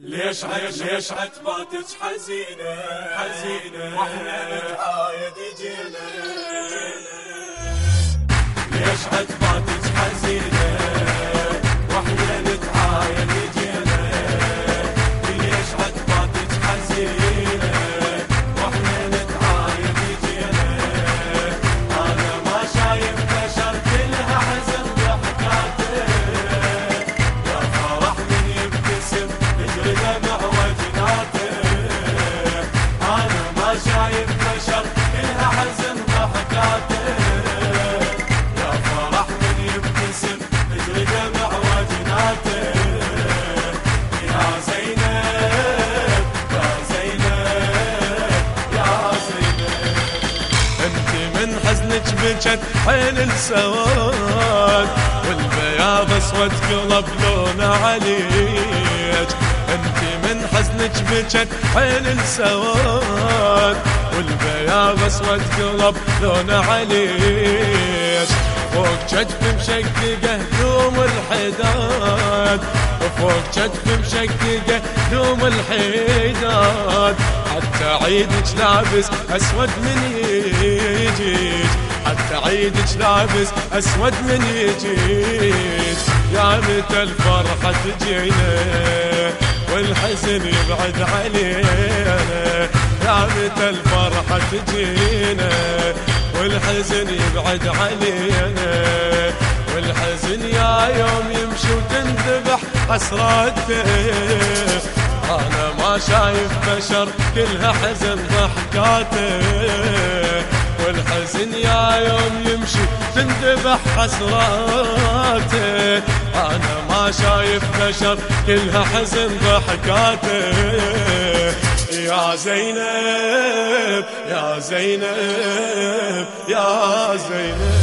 ليش ليش ليش عتباتك حزينة؟ حزينة. وإحنا نتعايد يجينا ليش عتباتك بجت حيل السواد والبياض أسود قلب لونه عليك. أنت من حزنك بجت حيل السواد والبياض أسود قلب لونه عليك. فوق كتف مشققه دوم الحداد. فوق كتف مشققه دوم الحداد. حتى عيدك لابس أسود من يجيك. عيدك لابس أسود من يجيك يا متى الفرحة تجينا والحزن يبعد علينا. يا متى الفرحة تجينا والحزن يبعد علينا. والحزن يا يوم يمشي وتنذبح حسراته أنا ما شايف بشر كلها حزن ضحكاته. والحزن يا تندبح حسراته. أنا ما شايف بشر كلها حزن ضحكاته. يا زينب يا زينب يا زينب.